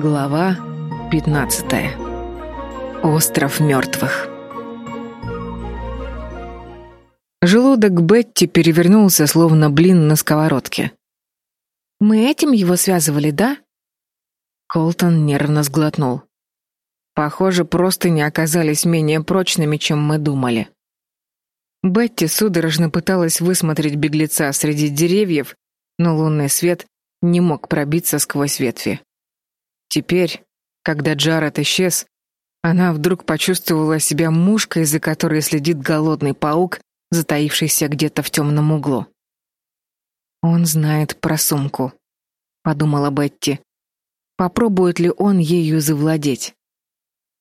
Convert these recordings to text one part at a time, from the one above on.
Глава 15. Остров мертвых. Желудок Бетти перевернулся, словно блин на сковородке. «Мы этим его связывали, да?» Колтон нервно сглотнул. Похоже, просто не оказались менее прочными, чем мы думали. Бетти судорожно пыталась высмотреть беглеца среди деревьев, но лунный свет не мог пробиться сквозь ветви. Теперь, когда Джаред исчез, она вдруг почувствовала себя мушкой, за которой следит голодный паук, затаившийся где-то в темном углу. «Он знает про сумку», — подумала Бетти. «Попробует ли он ею завладеть?»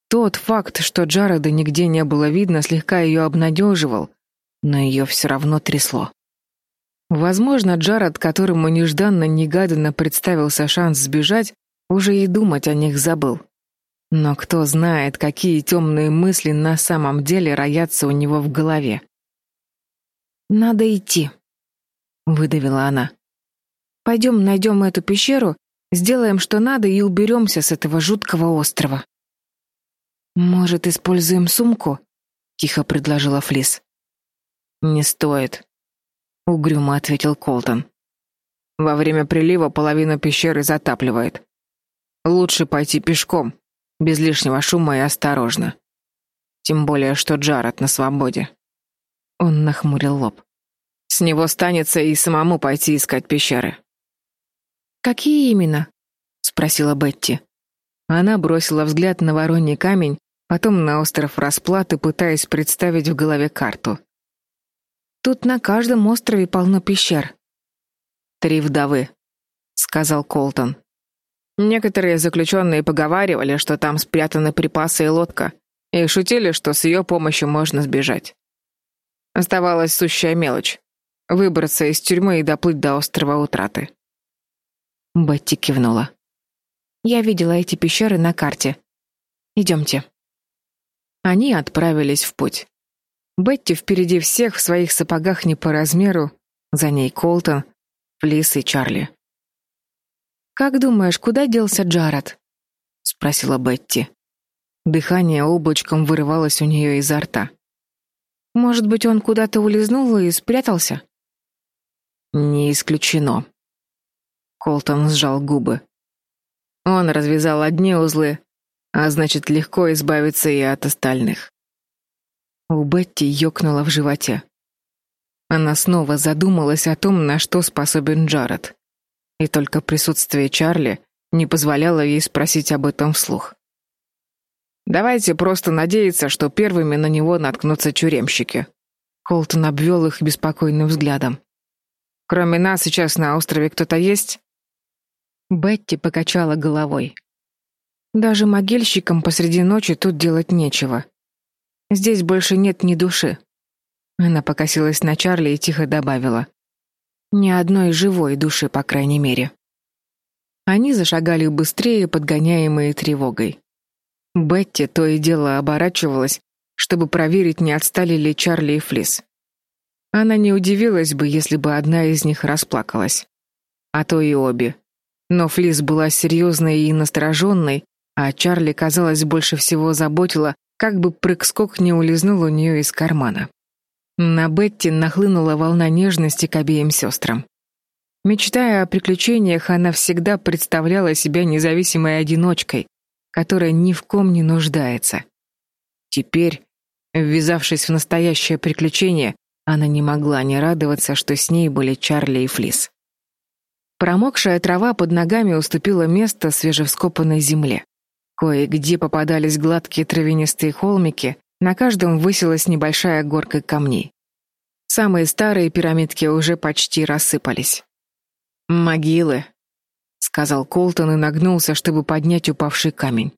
Тот факт, что Джареда нигде не было видно, слегка ее обнадеживал, но ее все равно трясло. Возможно, Джаред, которому нежданно-негаданно представился шанс сбежать, уже и думать о них забыл. Но кто знает, какие темные мысли на самом деле роятся у него в голове. «Надо идти», — выдавила она. «Пойдем найдем эту пещеру, сделаем, что надо, и уберемся с этого жуткого острова». «Может, используем сумку?» — тихо предложила Флис. «Не стоит», — угрюмо ответил Колтон. «Во время прилива половина пещеры затапливает. Лучше пойти пешком, без лишнего шума и осторожно. Тем более, что Джаред на свободе. Он нахмурил лоб. С него станется и самому пойти искать пещеры. Какие именно? спросила Бетти. Она бросила взгляд на вороний камень, потом на остров Расплаты, пытаясь представить в голове карту. Тут на каждом острове полно пещер. Три вдовы, сказал Колтон. Некоторые заключенные поговаривали, что там спрятаны припасы и лодка, и шутили, что с ее помощью можно сбежать. Оставалась сущая мелочь — выбраться из тюрьмы и доплыть до острова Утраты. Бетти кивнула. «Я видела эти пещеры на карте. Идемте». Они отправились в путь. Бетти впереди всех в своих сапогах не по размеру, за ней Колтон, Флис и Чарли. «Как думаешь, куда делся Джаред?» — спросила Бетти. Дыхание облачком вырывалось у нее изо рта. «Может быть, он куда-то улизнул и спрятался?» «Не исключено». Колтон сжал губы. Он развязал одни узлы, а значит, легко избавиться и от остальных. У Бетти ёкнуло в животе. Она снова задумалась о том, на что способен Джаред и только присутствие Чарли не позволяло ей спросить об этом вслух. «Давайте просто надеяться, что первыми на него наткнутся тюремщики». Колтон обвел их беспокойным взглядом. «Кроме нас сейчас на острове кто-то есть?» Бетти покачала головой. «Даже могильщикам посреди ночи тут делать нечего. Здесь больше нет ни души». Она покосилась на Чарли и тихо добавила. Ни одной живой души, по крайней мере. Они зашагали быстрее, подгоняемые тревогой. Бетти то и дело оборачивалась, чтобы проверить, не отстали ли Чарли и Флис. Она не удивилась бы, если бы одна из них расплакалась. А то и обе. Но Флис была серьезной и настороженной, а Чарли, казалось, больше всего заботила, как бы прыг-скок не улизнул у нее из кармана. На Бетти нахлынула волна нежности к обеим сестрам. Мечтая о приключениях, она всегда представляла себя независимой одиночкой, которая ни в ком не нуждается. Теперь, ввязавшись в настоящее приключение, она не могла не радоваться, что с ней были Чарли и Флис. Промокшая трава под ногами уступила место свежевскопанной земле. Кое-где попадались гладкие травянистые холмики, на каждом высилась небольшая горка камней. Самые старые пирамидки уже почти рассыпались. «Могилы», — сказал Колтон и нагнулся, чтобы поднять упавший камень.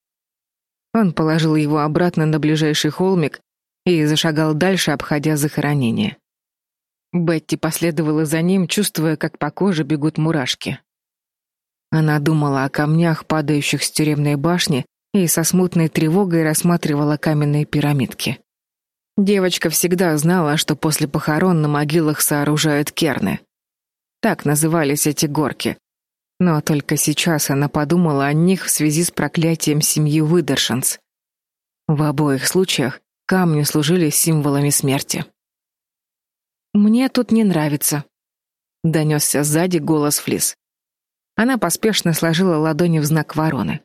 Он положил его обратно на ближайший холмик и зашагал дальше, обходя захоронение. Бетти последовала за ним, чувствуя, как по коже бегут мурашки. Она думала о камнях, падающих с тюремной башни, и со смутной тревогой рассматривала каменные пирамидки. Девочка всегда знала, что после похорон на могилах сооружают керны. Так назывались эти горки. Но только сейчас она подумала о них в связи с проклятием семьи Выдершенс. В обоих случаях камни служили символами смерти. «Мне тут не нравится», — донесся сзади голос Флис. Она поспешно сложила ладони в знак вороны.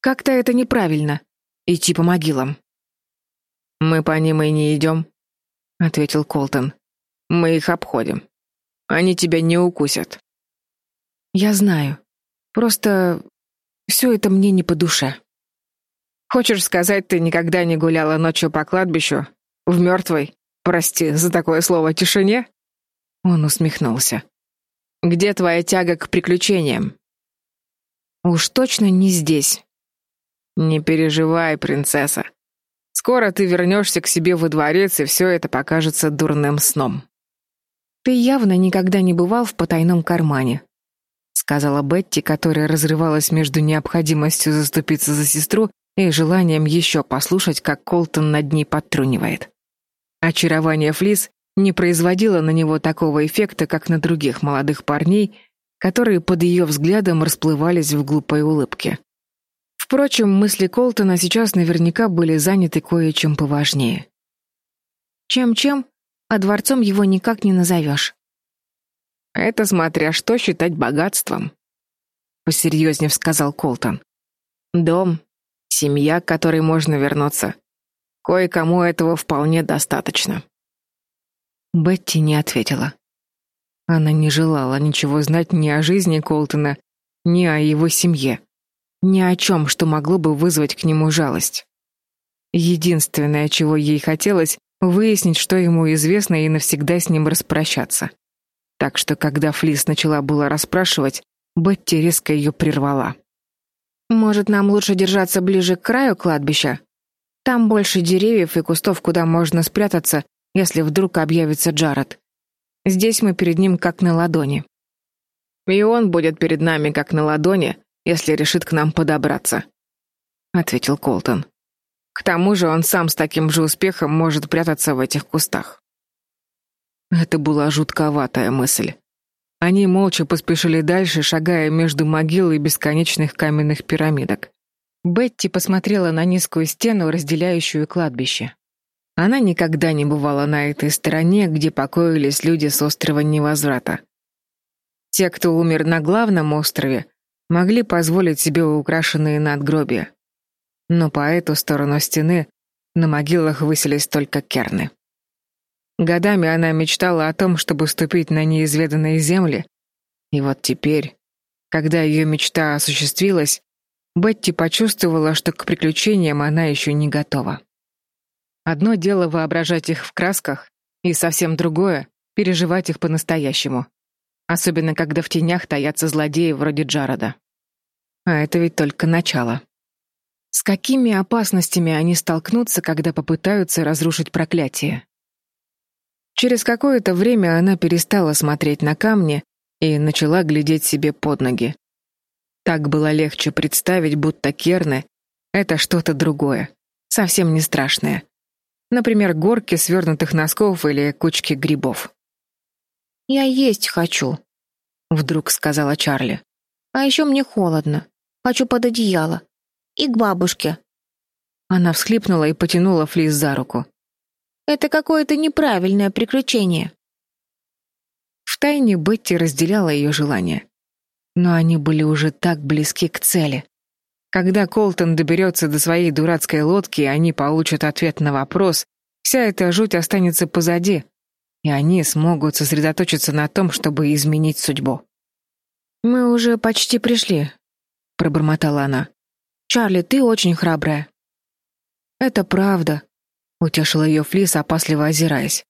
«Как-то это неправильно. Идти по могилам». «Мы по ним и не идем», — ответил Колтон. «Мы их обходим. Они тебя не укусят». «Я знаю. Просто все это мне не по душе». «Хочешь сказать, ты никогда не гуляла ночью по кладбищу? В мертвой, прости за такое слово, тишине?» Он усмехнулся. «Где твоя тяга к приключениям?» «Уж точно не здесь». «Не переживай, принцесса. Скоро ты вернешься к себе во дворец, и все это покажется дурным сном. Ты явно никогда не бывал в потайном кармане, сказала Бетти, которая разрывалась между необходимостью заступиться за сестру и желанием еще послушать, как Колтон над ней подтрунивает. Очарование Флис не производило на него такого эффекта, как на других молодых парней, которые под ее взглядом расплывались в глупой улыбке. Впрочем, мысли Колтона сейчас наверняка были заняты кое-чем поважнее. Чем-чем, а дворцом его никак не назовешь. «Это смотря что считать богатством», — посерьезнее сказал Колтон. «Дом, семья, к которой можно вернуться. Кое-кому этого вполне достаточно». Бетти не ответила. Она не желала ничего знать ни о жизни Колтона, ни о его семье. Ни о чем, что могло бы вызвать к нему жалость. Единственное, чего ей хотелось, выяснить, что ему известно, и навсегда с ним распрощаться. Так что, когда Флис начала было расспрашивать, Бетти резко ее прервала. «Может, нам лучше держаться ближе к краю кладбища? Там больше деревьев и кустов, куда можно спрятаться, если вдруг объявится Джаред. Здесь мы перед ним как на ладони». «И он будет перед нами как на ладони, если решит к нам подобраться», — ответил Колтон. «К тому же он сам с таким же успехом может прятаться в этих кустах». Это была жутковатая мысль. Они молча поспешили дальше, шагая между могил и бесконечных каменных пирамидок. Бетти посмотрела на низкую стену, разделяющую кладбище. Она никогда не бывала на этой стороне, где покоились люди с острова Невозврата. Те, кто умер на главном острове, могли позволить себе украшенные надгробия. Но по эту сторону стены на могилах высились только керны. Годами она мечтала о том, чтобы ступить на неизведанные земли, и вот теперь, когда ее мечта осуществилась, Бетти почувствовала, что к приключениям она еще не готова. Одно дело воображать их в красках, и совсем другое — переживать их по-настоящему особенно когда в тенях таятся злодеи вроде Джарода. А это ведь только начало. С какими опасностями они столкнутся, когда попытаются разрушить проклятие? Через какое-то время она перестала смотреть на камни и начала глядеть себе под ноги. Так было легче представить, будто керны — это что-то другое, совсем не страшное. Например, горки свернутых носков или кучки грибов. «Я есть хочу», — вдруг сказала Чарли. «А еще мне холодно. Хочу под одеяло. И к бабушке». Она всхлипнула и потянула Флис за руку. «Это какое-то неправильное приключение». Втайне Бетти разделяла ее желания. Но они были уже так близки к цели. Когда Колтон доберется до своей дурацкой лодки, и они получат ответ на вопрос, вся эта жуть останется позади, и они смогут сосредоточиться на том, чтобы изменить судьбу. «Мы уже почти пришли», — пробормотала она. «Чарли, ты очень храбрая». «Это правда», — утешила ее Флис, опасливо озираясь.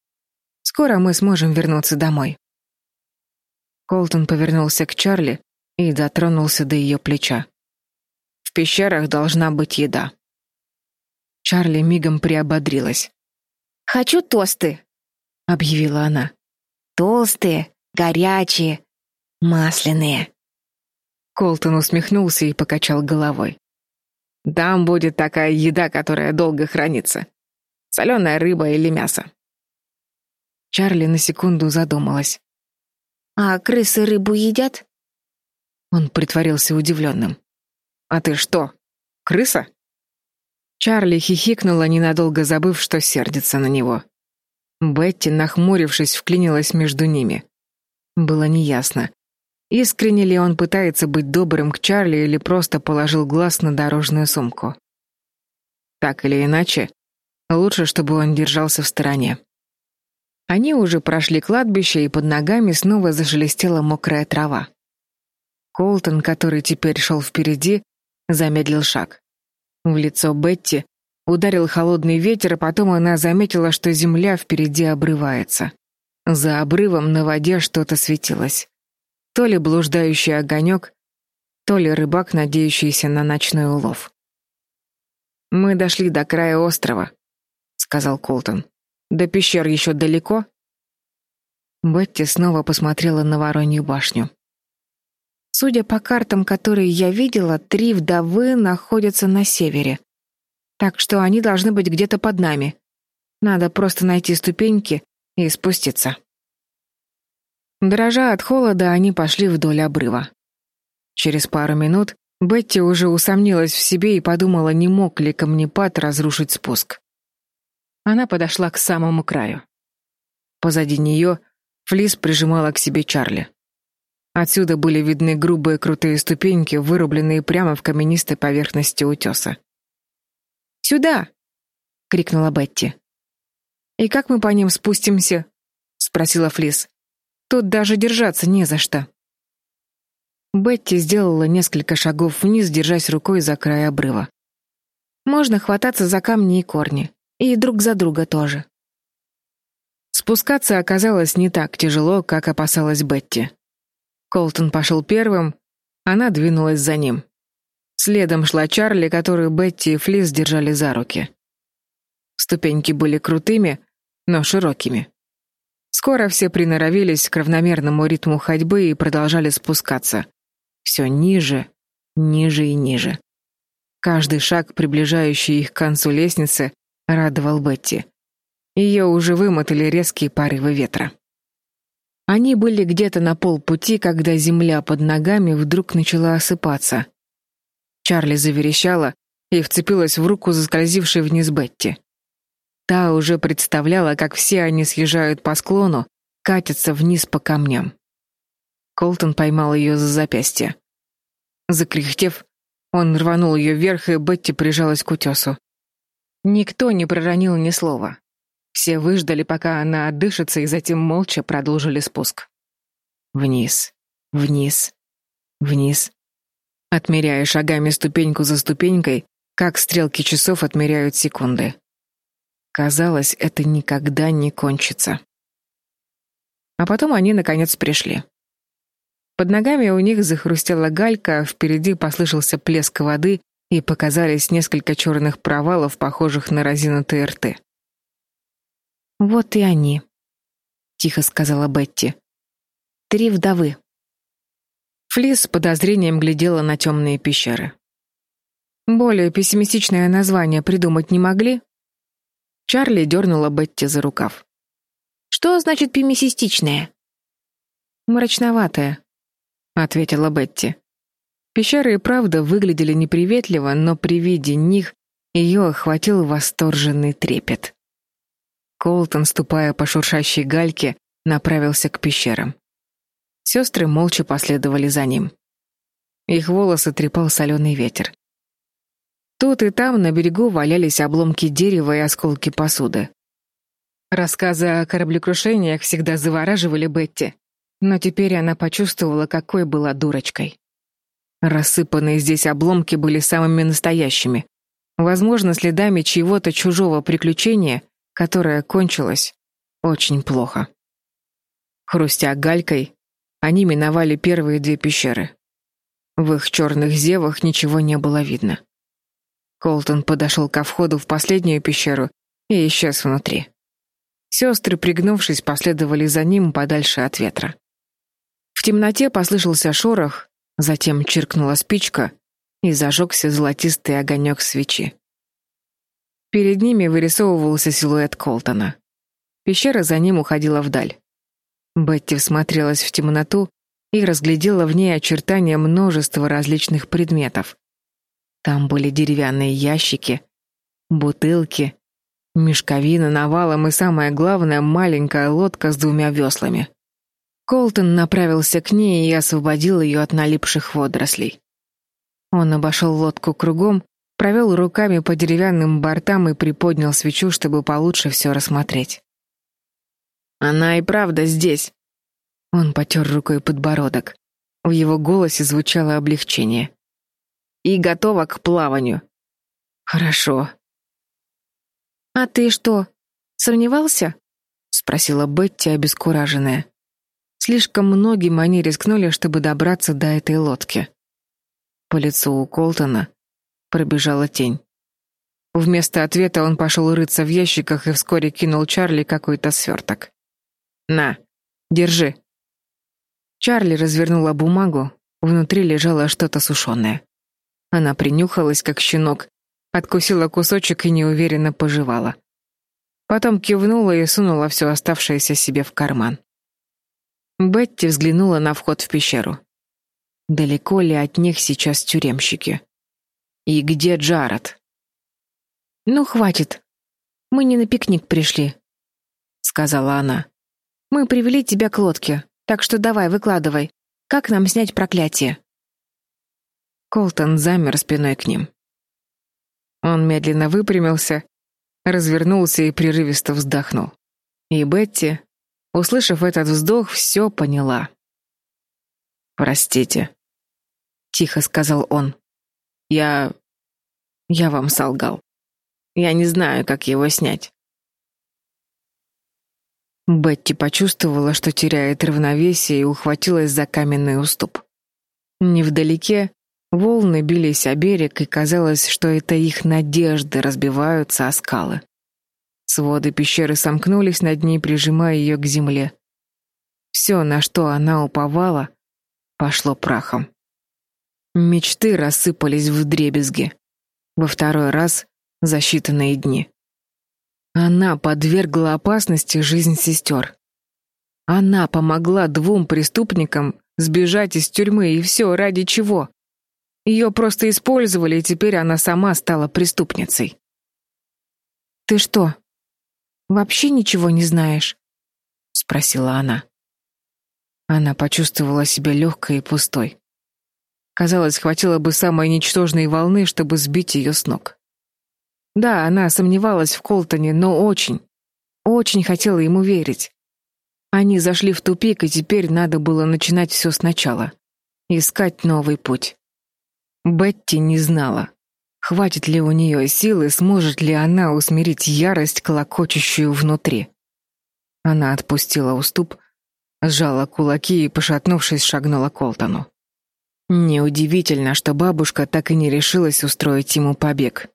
«Скоро мы сможем вернуться домой». Колтон повернулся к Чарли и дотронулся до ее плеча. «В пещерах должна быть еда». Чарли мигом приободрилась. «Хочу тосты», объявила она. Толстые, горячие, масляные. Колтон усмехнулся и покачал головой. Там будет такая еда, которая долго хранится. Соленая рыба или мясо. Чарли на секунду задумалась. А крысы рыбу едят? Он притворился удивленным. «А ты что, крыса?» Чарли хихикнула, ненадолго забыв, что сердится на него. Бетти, нахмурившись, вклинилась между ними. Было неясно, искренне ли он пытается быть добрым к Чарли или просто положил глаз на дорожную сумку. Так или иначе, лучше, чтобы он держался в стороне. Они уже прошли кладбище, и под ногами снова зашелестела мокрая трава. Колтон, который теперь шел впереди, замедлил шаг. В лицо Бетти ударил холодный ветер, а потом она заметила, что земля впереди обрывается. За обрывом на воде что-то светилось. То ли блуждающий огонек, то ли рыбак, надеющийся на ночной улов. «Мы дошли до края острова», — сказал Колтон. «До пещер еще далеко?» Бетти снова посмотрела на Воронью башню. Судя по картам, которые я видела, три вдовы находятся на севере. Так что они должны быть где-то под нами. Надо просто найти ступеньки и спуститься. Дрожа от холода, они пошли вдоль обрыва. Через пару минут Бетти уже усомнилась в себе и подумала, не мог ли камнепад разрушить спуск. Она подошла к самому краю. Позади нее Флис прижимала к себе Чарли. Отсюда были видны грубые крутые ступеньки, вырубленные прямо в каменистой поверхности утеса. «Сюда!» — крикнула Бетти. «И как мы по ним спустимся?» — спросила Флис. «Тут даже держаться не за что». Бетти сделала несколько шагов вниз, держась рукой за край обрыва. «Можно хвататься за камни и корни. И друг за друга тоже». Спускаться оказалось не так тяжело, как опасалась Бетти. Колтон пошел первым, она двинулась за ним. Следом шла Чарли, которую Бетти и Флис держали за руки. Ступеньки были крутыми, но широкими. Скоро все приноровились к равномерному ритму ходьбы и продолжали спускаться. Все ниже, ниже и ниже. Каждый шаг, приближающий их к концу лестницы, радовал Бетти. Ее уже вымотали резкие порывы ветра. Они были где-то на полпути, когда земля под ногами вдруг начала осыпаться. Чарли заверещала и вцепилась в руку заскользившей вниз Бетти. Та уже представляла, как все они съезжают по склону, катятся вниз по камням. Колтон поймал ее за запястье. Закряхтев, он рванул ее вверх, и Бетти прижалась к утесу. Никто не проронил ни слова. Все выждали, пока она отдышится, и затем молча продолжили спуск. Вниз, вниз, вниз. Отмеряя шагами ступеньку за ступенькой, как стрелки часов отмеряют секунды. Казалось, это никогда не кончится. А потом они, наконец, пришли. Под ногами у них захрустела галька, впереди послышался плеск воды, и показались несколько черных провалов, похожих на разинутые рты. «Вот и они», — тихо сказала Бетти. «Три вдовы». Флис с подозрением глядела на темные пещеры. «Более пессимистичное название придумать не могли?» Чарли дернула Бетти за рукав. «Что значит пессимистичное?» «Мрачноватое», — ответила Бетти. Пещеры и правда выглядели неприветливо, но при виде них ее охватил восторженный трепет. Колтон, ступая по шуршащей гальке, направился к пещерам. Сестры молча последовали за ним. Их волосы трепал соленый ветер. Тут и там на берегу валялись обломки дерева и осколки посуды. Рассказы о кораблекрушениях всегда завораживали Бетти, но теперь она почувствовала, какой была дурочкой. Рассыпанные здесь обломки были самыми настоящими, возможно, следами чьего-то чужого приключения которая кончилась очень плохо. Хрустя галькой, они миновали первые две пещеры. В их черных зевах ничего не было видно. Колтон подошел ко входу в последнюю пещеру и исчез внутри. Сестры, пригнувшись, последовали за ним подальше от ветра. В темноте послышался шорох, затем чиркнула спичка, и зажегся золотистый огонек свечи. Перед ними вырисовывался силуэт Колтона. Пещера за ним уходила вдаль. Бетти всмотрелась в темноту и разглядела в ней очертания множества различных предметов. Там были деревянные ящики, бутылки, мешковина навалом и, самое главное, маленькая лодка с двумя веслами. Колтон направился к ней и освободил ее от налипших водорослей. Он обошел лодку кругом, провел руками по деревянным бортам и приподнял свечу, чтобы получше все рассмотреть. «Она и правда здесь!» Он потер рукой подбородок. В его голосе звучало облегчение. «И готова к плаванию». «Хорошо». «А ты что, сомневался?» — спросила Бетти, обескураженная. Слишком многим они рискнули, чтобы добраться до этой лодки. По лицу у Колтона пробежала тень. Вместо ответа он пошел рыться в ящиках и вскоре кинул Чарли какой-то сверток. «На, держи». Чарли развернула бумагу, внутри лежало что-то сушеное. Она принюхалась, как щенок, откусила кусочек и неуверенно пожевала. Потом кивнула и сунула все оставшееся себе в карман. Бетти взглянула на вход в пещеру. Далеко ли от них сейчас тюремщики? И где Джаред? Ну, хватит. Мы не на пикник пришли, сказала она. Мы привели тебя к лодке, так что давай, выкладывай. Как нам снять проклятие? Колтон замер спиной к ним. Он медленно выпрямился, развернулся и прерывисто вздохнул. И Бетти, услышав этот вздох, все поняла. «Простите», — тихо сказал он. «Я... я вам солгал. Я не знаю, как его снять». Бетти почувствовала, что теряет равновесие и ухватилась за каменный уступ. Невдалеке волны бились о берег, и казалось, что это их надежды разбиваются о скалы. Своды пещеры сомкнулись над ней, прижимая ее к земле. Все, на что она уповала, пошло прахом. Мечты рассыпались в дребезги. Во второй раз за считанные дни. Она подвергла опасности жизнь сестер. Она помогла двум преступникам сбежать из тюрьмы, и все ради чего? Ее просто использовали, и теперь она сама стала преступницей. «Ты что, вообще ничего не знаешь?» — спросила она. Она почувствовала себя легкой и пустой. Казалось, хватило бы самой ничтожной волны, чтобы сбить ее с ног. Да, она сомневалась в Колтоне, но очень, очень хотела ему верить. Они зашли в тупик, и теперь надо было начинать все сначала. Искать новый путь. Бетти не знала, хватит ли у нее силы, сможет ли она усмирить ярость, колокочущую внутри. Она отпустила уступ, сжала кулаки и, пошатнувшись, шагнула к Колтону. Неудивительно, что бабушка так и не решилась устроить ему побег.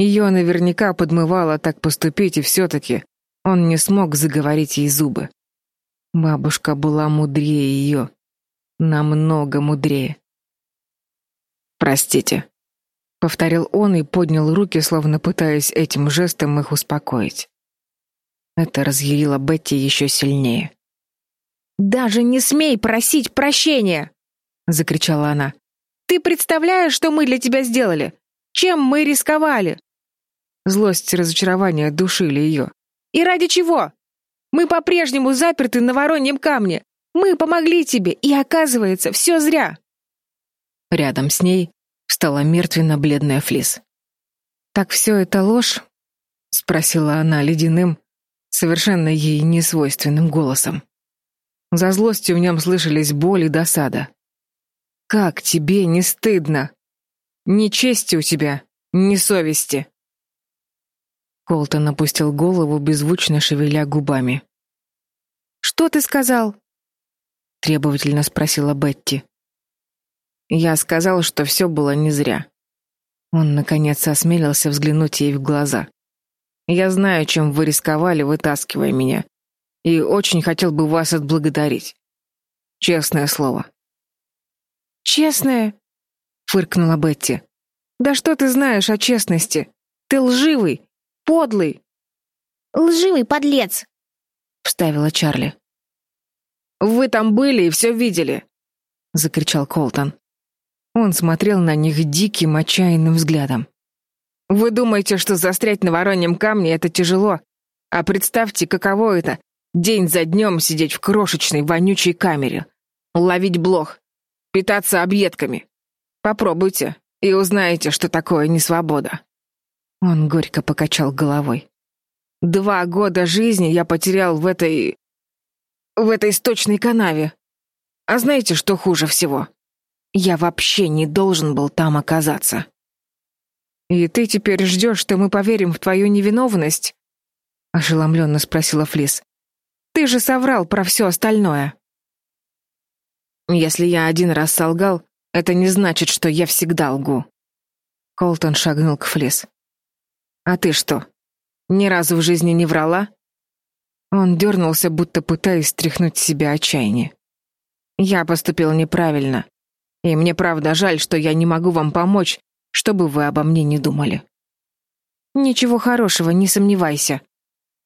Ее наверняка подмывало так поступить, и все-таки он не смог заговорить ей зубы. Бабушка была мудрее ее, намного мудрее. «Простите», — повторил он и поднял руки, словно пытаясь этим жестом их успокоить. Это разъярило Бетти еще сильнее. «Даже не смей просить прощения!» закричала она. Ты представляешь, что мы для тебя сделали? Чем мы рисковали? Злость и разочарование душили ее. И ради чего? Мы по-прежнему заперты на вороньем камне. Мы помогли тебе, и оказывается, все зря. Рядом с ней встала мертвенно-бледная Флис. Так все это ложь? спросила она ледяным, совершенно ей несвойственным голосом. За злостью в нем слышались боль и досада. Как тебе не стыдно? Ни чести у тебя, ни совести. Колтон опустил голову, беззвучно шевеля губами. Что ты сказал? требовательно спросила Бетти. Я сказал, что все было не зря. Он наконец осмелился взглянуть ей в глаза. Я знаю, чем вы рисковали, вытаскивая меня, и очень хотел бы вас отблагодарить. Честное слово. «Честная?» — фыркнула Бетти. «Да что ты знаешь о честности? Ты лживый, подлый!» «Лживый подлец!» — вставила Чарли. «Вы там были и все видели. закричал Колтон. Он смотрел на них диким, отчаянным взглядом. Вы думаете, что застрять на вороньем камне это тяжело? А представьте, каково это день за днем сидеть в крошечной вонючей камере, ловить блох, питаться объедками. Попробуйте и узнаете, что такое несвобода. Он горько покачал головой. Два года жизни я потерял в этой... в этой сточной канаве. А знаете, что хуже всего? Я вообще не должен был там оказаться. И ты теперь ждешь, что мы поверим в твою невиновность? Ошеломленно спросила Флис. Ты же соврал про все остальное. Если я один раз солгал, это не значит, что я всегда лгу. Колтон шагнул к Флис. А ты что, ни разу в жизни не врала? Он дернулся, будто пытаясь стряхнуть с себя отчаяние. Я поступил неправильно. И мне правда жаль, что я не могу вам помочь, чтобы вы обо мне не думали. Ничего хорошего, не сомневайся,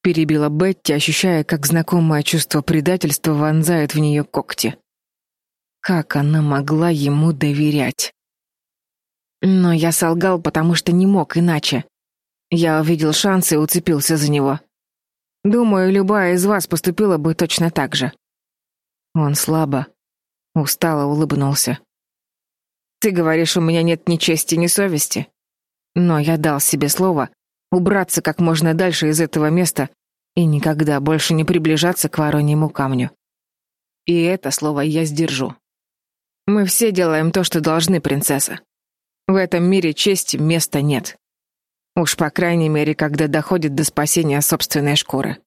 перебила Бетти, ощущая, как знакомое чувство предательства вонзает в нее когти. Как она могла ему доверять? Но я солгал, потому что не мог иначе. Я увидел шанс и уцепился за него. Думаю, любая из вас поступила бы точно так же. Он слабо, устало улыбнулся. Ты говоришь, у меня нет ни чести, ни совести. Но я дал себе слово убраться как можно дальше из этого места и никогда больше не приближаться к вороньему камню. И это слово я сдержу. Мы все делаем то, что должны, принцесса. В этом мире чести места нет. Уж по крайней мере, когда доходит до спасения собственной шкуры.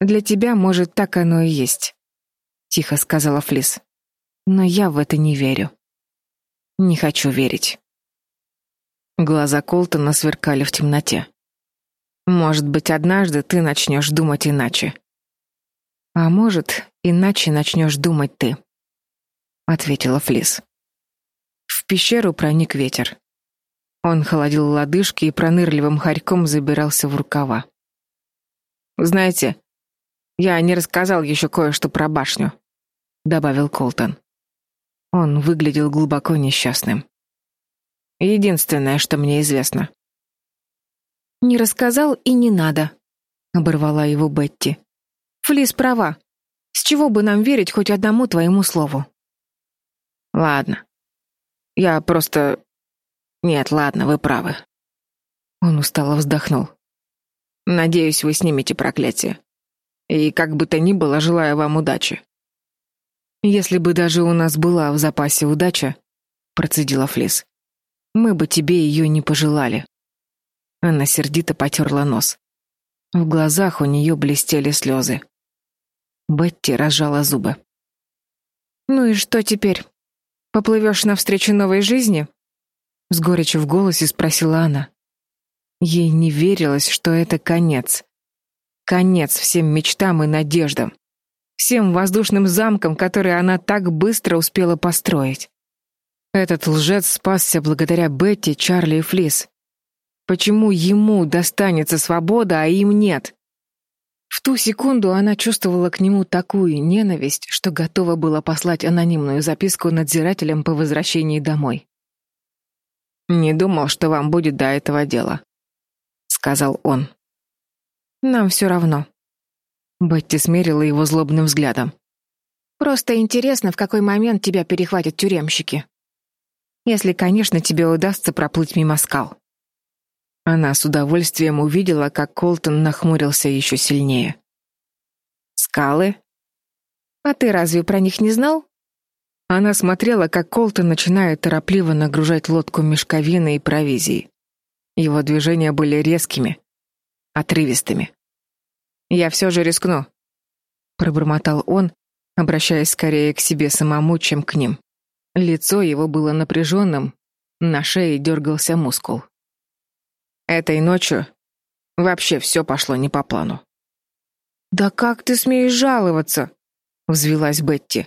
Для тебя, может, так оно и есть, тихо сказала Флис. Но я в это не верю. Не хочу верить. Глаза Колтона сверкали в темноте. Может быть, однажды ты начнешь думать иначе. А может, иначе начнешь думать ты, ответила Флис. В пещеру проник ветер. Он холодил лодыжки и пронырливым хорьком забирался в рукава. «Знаете, я не рассказал еще кое-что про башню», — добавил Колтон. Он выглядел глубоко несчастным. «Единственное, что мне известно». «Не рассказал и не надо», — оборвала его Бетти. «Флис права. С чего бы нам верить хоть одному твоему слову?» «Ладно. Я просто нет, ладно, вы правы. Он устало вздохнул. Надеюсь, вы снимете проклятие. И как бы то ни было, желаю вам удачи. Если бы даже у нас была в запасе удача, процедила Флис, мы бы тебе ее не пожелали. Она сердито потерла нос. В глазах у нее блестели слезы. Бетти разжала зубы. Ну и что теперь? Поплывешь навстречу новой жизни? С горечью в голосе спросила она. Ей не верилось, что это конец. Конец всем мечтам и надеждам. Всем воздушным замкам, которые она так быстро успела построить. Этот лжец спасся благодаря Бетти, Чарли и Флис. Почему ему достанется свобода, а им нет? В ту секунду она чувствовала к нему такую ненависть, что готова была послать анонимную записку надзирателям по возвращении домой. «Не думал, что вам будет до этого дела», — сказал он. «Нам все равно». Бетти смерила его злобным взглядом. «Просто интересно, в какой момент тебя перехватят тюремщики. Если, конечно, тебе удастся проплыть мимо скал». Она с удовольствием увидела, как Колтон нахмурился еще сильнее. «Скалы?» «А ты разве про них не знал?» Она смотрела, как Колтон начинает торопливо нагружать лодку мешковиной и провизией. Его движения были резкими, отрывистыми. «Я все же рискну», — пробормотал он, обращаясь скорее к себе самому, чем к ним. Лицо его было напряженным, на шее дергался мускул. Этой ночью вообще все пошло не по плану. «Да как ты смеешь жаловаться?» — взвилась Бетти.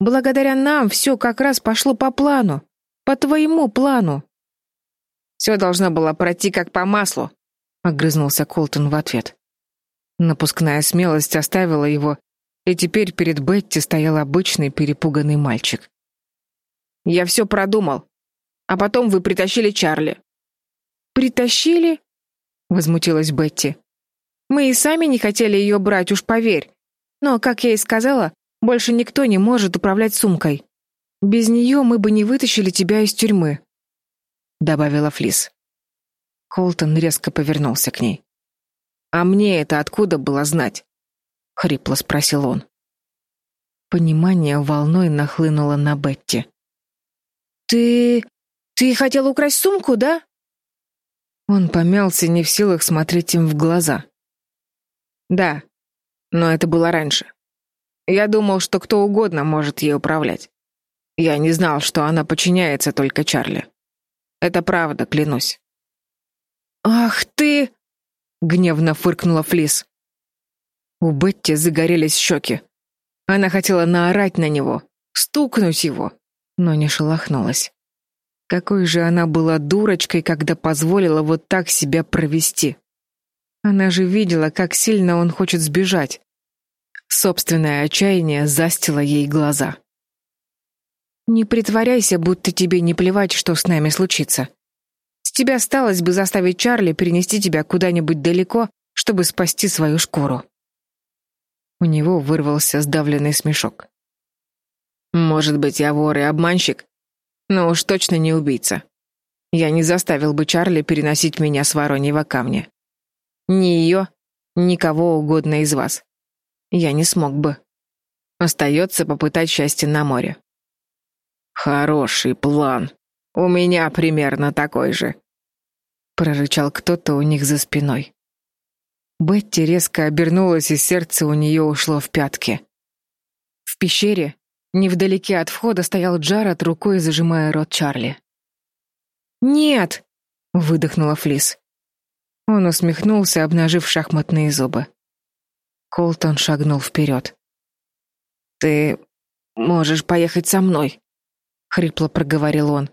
Благодаря нам все как раз пошло по плану. По твоему плану. Все должно было пройти как по маслу, огрызнулся Колтон в ответ. Напускная смелость оставила его, и теперь перед Бетти стоял обычный перепуганный мальчик. «Я все продумал. А потом вы притащили Чарли». «Притащили?» — возмутилась Бетти. «Мы и сами не хотели ее брать, уж поверь. Но, как я и сказала, больше никто не может управлять сумкой. Без нее мы бы не вытащили тебя из тюрьмы», — добавила Флис. Колтон резко повернулся к ней. «А мне это откуда было знать?» — хрипло спросил он. Понимание волной нахлынуло на Бетти. «Ты... ты хотел украсть сумку, да?» Он помялся, не в силах смотреть им в глаза. «Да, но это было раньше. Я думал, что кто угодно может ей управлять. Я не знал, что она подчиняется только Чарли. Это правда, клянусь». «Ах ты!» — гневно фыркнула Флис. У Бетти загорелись щеки. Она хотела наорать на него, стукнуть его, но не шелохнулась. Какой же она была дурочкой, когда позволила вот так себя провести. Она же видела, как сильно он хочет сбежать. Собственное отчаяние застило ей глаза. Не притворяйся, будто тебе не плевать, что с нами случится. С тебя осталось бы заставить Чарли перенести тебя куда-нибудь далеко, чтобы спасти свою шкуру. У него вырвался сдавленный смешок. Может быть, я вор и обманщик, но уж точно не убийца. Я не заставил бы Чарли переносить меня с Вороньего камня. Ни ее, ни кого угодно из вас. Я не смог бы. Остается попытать счастье на море. Хороший план. У меня примерно такой же. Прорычал кто-то у них за спиной. Бетти резко обернулась, и сердце у нее ушло в пятки. В пещере, невдалеке от входа, стоял Джаред, рукой зажимая рот Чарли. «Нет!» — выдохнула Флис. Он усмехнулся, обнажив шахматные зубы. Колтон шагнул вперед. «Ты можешь поехать со мной», — хрипло проговорил он.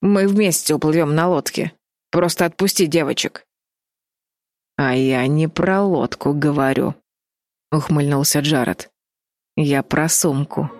«Мы вместе уплывем на лодке. Просто отпусти девочек». «А я не про лодку говорю», — ухмыльнулся Джаред. «Я про сумку».